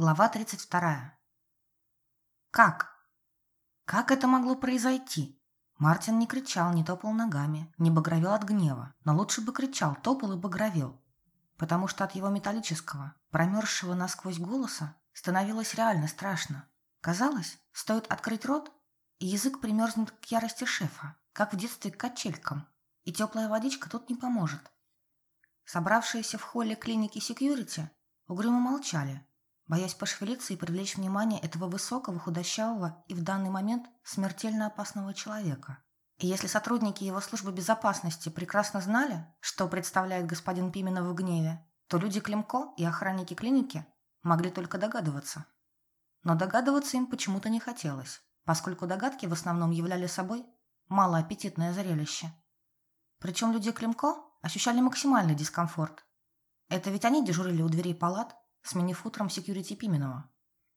Глава 32. Как? Как это могло произойти? Мартин не кричал, не топал ногами, не багровел от гнева, но лучше бы кричал, топал и багровел, потому что от его металлического, промерзшего насквозь голоса становилось реально страшно. Казалось, стоит открыть рот, и язык примерзнет к ярости шефа, как в детстве к качелькам, и теплая водичка тут не поможет. Собравшиеся в холле клиники секьюрити угрюмо молчали, боясь пошевелиться и привлечь внимание этого высокого, худощавого и в данный момент смертельно опасного человека. И если сотрудники его службы безопасности прекрасно знали, что представляет господин Пименов в гневе, то люди Климко и охранники клиники могли только догадываться. Но догадываться им почему-то не хотелось, поскольку догадки в основном являли собой малоаппетитное зрелище. Причем люди Климко ощущали максимальный дискомфорт. Это ведь они дежурили у дверей палат, сменив утром секьюрити Пименова.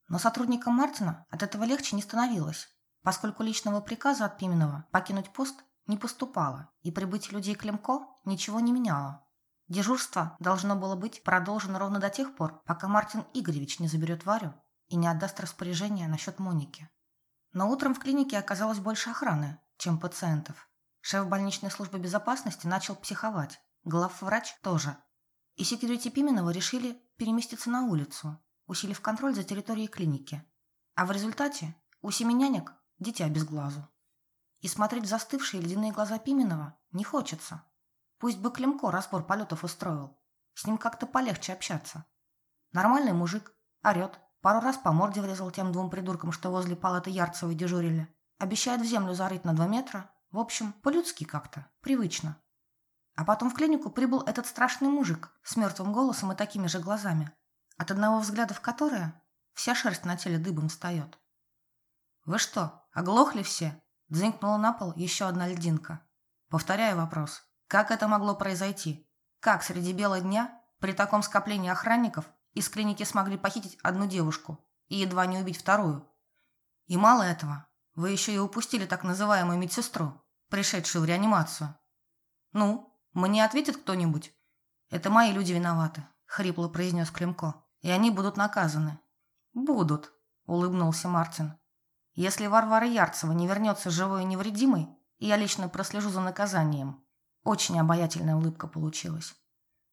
Но сотрудникам Мартина от этого легче не становилось, поскольку личного приказа от Пименова покинуть пост не поступало, и прибытие людей Климко ничего не меняло. Дежурство должно было быть продолжено ровно до тех пор, пока Мартин Игоревич не заберет Варю и не отдаст распоряжение насчет Моники. Но утром в клинике оказалось больше охраны, чем пациентов. Шеф больничной службы безопасности начал психовать, главврач тоже. И секьюрити Пименова решили переместиться на улицу, усилив контроль за территорией клиники. А в результате у семи нянек дитя без глазу. И смотреть в застывшие ледяные глаза Пименова не хочется. Пусть бы Климко разбор полетов устроил. С ним как-то полегче общаться. Нормальный мужик, орет, пару раз по морде врезал тем двум придуркам, что возле палаты Ярцевой дежурили. Обещает в землю зарыть на два метра. В общем, по-людски как-то, привычно. А потом в клинику прибыл этот страшный мужик с мертвым голосом и такими же глазами, от одного взгляда в которое вся шерсть на теле дыбом встает. «Вы что, оглохли все?» – дзынькнула на пол еще одна льдинка. Повторяю вопрос. Как это могло произойти? Как среди бела дня, при таком скоплении охранников, из клиники смогли похитить одну девушку и едва не убить вторую? И мало этого, вы еще и упустили так называемую медсестру, пришедшую в реанимацию. Ну, мне ответит кто-нибудь? Это мои люди виноваты, хрипло произнес Климко. И они будут наказаны. Будут, улыбнулся Мартин. Если Варвара Ярцева не вернется живой и невредимой, я лично прослежу за наказанием. Очень обаятельная улыбка получилась.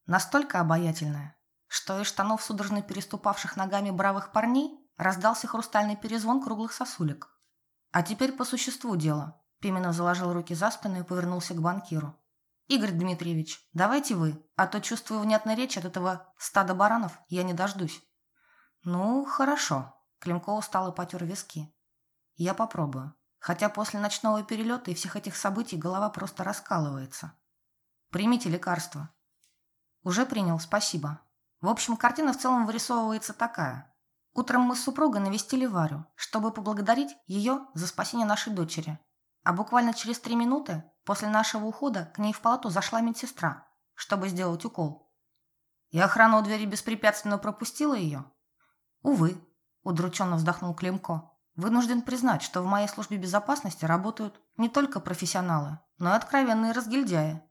Настолько обаятельная, что из штанов судорожно переступавших ногами бравых парней раздался хрустальный перезвон круглых сосулек. А теперь по существу дела. Пименов заложил руки за спину и повернулся к банкиру. «Игорь Дмитриевич, давайте вы, а то чувствую внятную речь от этого стада баранов, я не дождусь». «Ну, хорошо», — Климко устал и потер виски. «Я попробую, хотя после ночного перелета и всех этих событий голова просто раскалывается. Примите лекарство». «Уже принял, спасибо. В общем, картина в целом вырисовывается такая. Утром мы с супругой навестили Варю, чтобы поблагодарить ее за спасение нашей дочери. А буквально через три минуты После нашего ухода к ней в палату зашла медсестра, чтобы сделать укол. И охрана у двери беспрепятственно пропустила ее. Увы, удрученно вздохнул Климко. Вынужден признать, что в моей службе безопасности работают не только профессионалы, но и откровенные разгильдяи.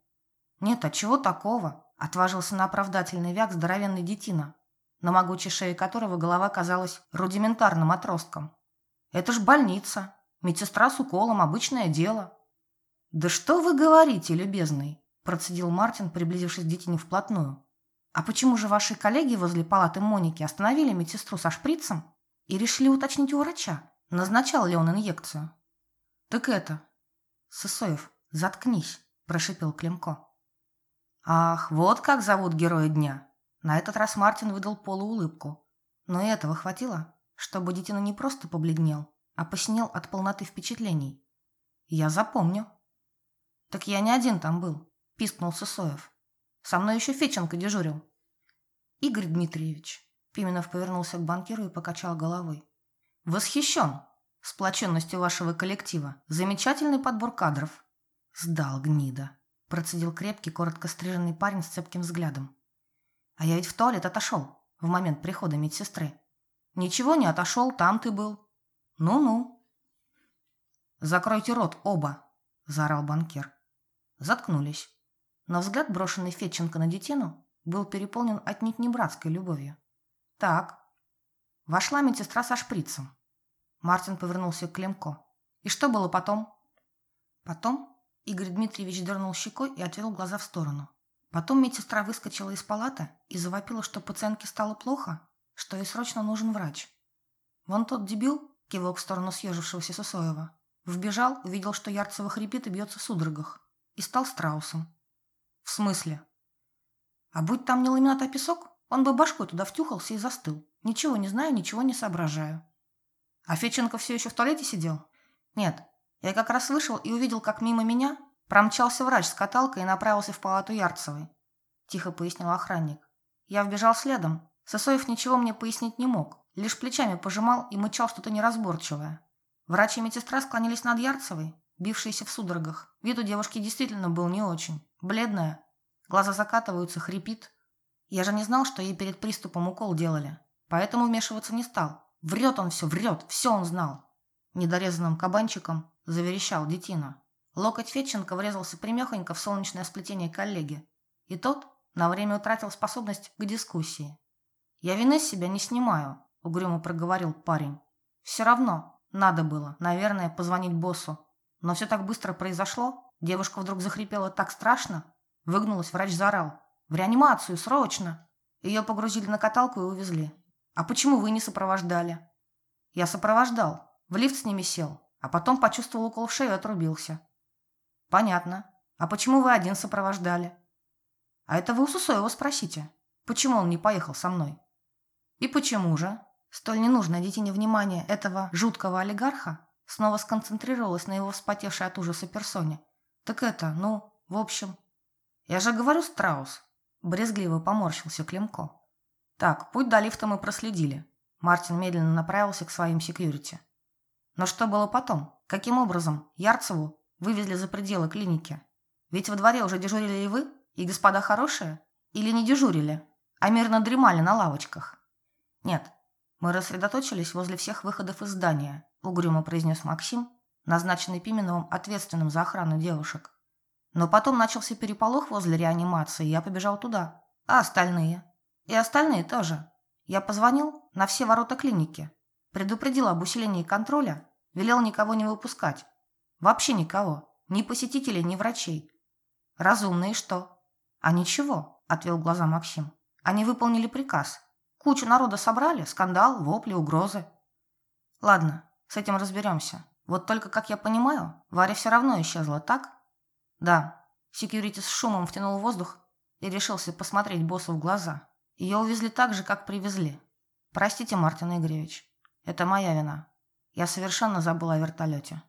Нет, а чего такого? Отважился на оправдательный вяк здоровенный детина, на могучей шее которого голова казалась рудиментарным отростком. Это ж больница. Медсестра с уколом – обычное дело. «Да что вы говорите, любезный?» – процедил Мартин, приблизившись к детине вплотную. «А почему же ваши коллеги возле палаты Моники остановили медсестру со шприцем и решили уточнить у врача, назначал ли он инъекцию?» «Так это...» «Сысоев, заткнись», – прошипел Климко. «Ах, вот как зовут героя дня!» На этот раз Мартин выдал полуулыбку. Но и этого хватило, чтобы детина не просто побледнел, а посинел от полноты впечатлений. «Я запомню», «Так я не один там был», – пискнул Сысоев. «Со мной еще Феченко дежурил». «Игорь Дмитриевич», – Пименов повернулся к банкиру и покачал головой. «Восхищен сплоченностью вашего коллектива. Замечательный подбор кадров». «Сдал гнида», – процедил крепкий, коротко стриженный парень с цепким взглядом. «А я ведь в туалет отошел в момент прихода медсестры». «Ничего не отошел, там ты был». «Ну-ну». «Закройте рот оба», – заорал банкир. Заткнулись. Но взгляд, брошенный Фетченко на детину, был переполнен отнюдь не братской любовью. «Так, Вошла медсестра со шприцем. Мартин повернулся к Климко. И что было потом? Потом Игорь Дмитриевич дернул щекой и отвел глаза в сторону. Потом медсестра выскочила из палаты и завопила, что пациентке стало плохо, что ей срочно нужен врач. Вон тот дебил, кивок в сторону съежившегося Сосоева, вбежал, увидел, что Ярцева хрипит и бьется в судорогах, и стал страусом. В смысле? А будь там не ламинат, а песок, он бы башкой туда втюхался и застыл. Ничего не знаю, ничего не соображаю. А Феченко все еще в туалете сидел? Нет, я как раз вышел и увидел, как мимо меня промчался врач с каталкой и направился в палату Ярцевой. Тихо пояснил охранник. Я вбежал следом. Сосоев ничего мне пояснить не мог. Лишь плечами пожимал и мычал что-то неразборчивое. Врач и медсестра склонились над Ярцевой, бившейся в судорогах. Вид у девушки действительно был не очень. Бледная. Глаза закатываются, хрипит. Я же не знал, что ей перед приступом укол делали. Поэтому вмешиваться не стал. Врет он все, врет. Все он знал. Недорезанным кабанчиком заверещал детина. Локоть Фетченко врезался примехонько в солнечное сплетение коллеги, и тот на время утратил способность к дискуссии. «Я вины с себя не снимаю», — угрюмо проговорил парень. «Все равно надо было, наверное, позвонить боссу. Но все так быстро произошло. Девушка вдруг захрипела так страшно. Выгнулась, врач заорал. «В реанимацию, срочно!» Ее погрузили на каталку и увезли. «А почему вы не сопровождали?» «Я сопровождал. В лифт с ними сел. А потом почувствовал укол в шею и отрубился. Понятно. А почему вы один сопровождали? А это вы у Сусоева спросите. Почему он не поехал со мной? И почему же? Столь ненужное детине внимание этого жуткого олигарха снова сконцентрировалось на его вспотевшей от ужаса персоне. Так это, ну, в общем... Я же говорю, Страус. Брезгливо поморщился Климко. Так, путь до лифта мы проследили. Мартин медленно направился к своим секьюрити. Но что было потом? Каким образом Ярцеву вывезли за пределы клиники? Ведь во дворе уже дежурили и вы, и господа хорошие? Или не дежурили, а мирно дремали на лавочках? Нет, мы рассредоточились возле всех выходов из здания, угрюмо произнес Максим, назначенный Пименовым ответственным за охрану девушек. Но потом начался переполох возле реанимации, и я побежал туда. А остальные? И остальные тоже. Я позвонил на все ворота клиники, предупредил об усилении контроля Велел никого не выпускать. Вообще никого. Ни посетителей, ни врачей. Разумные что? А ничего, отвел глаза Максим. Они выполнили приказ. Кучу народа собрали, скандал, вопли, угрозы. Ладно, с этим разберемся. Вот только, как я понимаю, Варя все равно исчезла, так? Да. Секьюрити с шумом втянул воздух и решился посмотреть боссу в глаза. Ее увезли так же, как привезли. Простите, Мартин Игоревич, это моя вина. Я совершенно забыла о вертолете.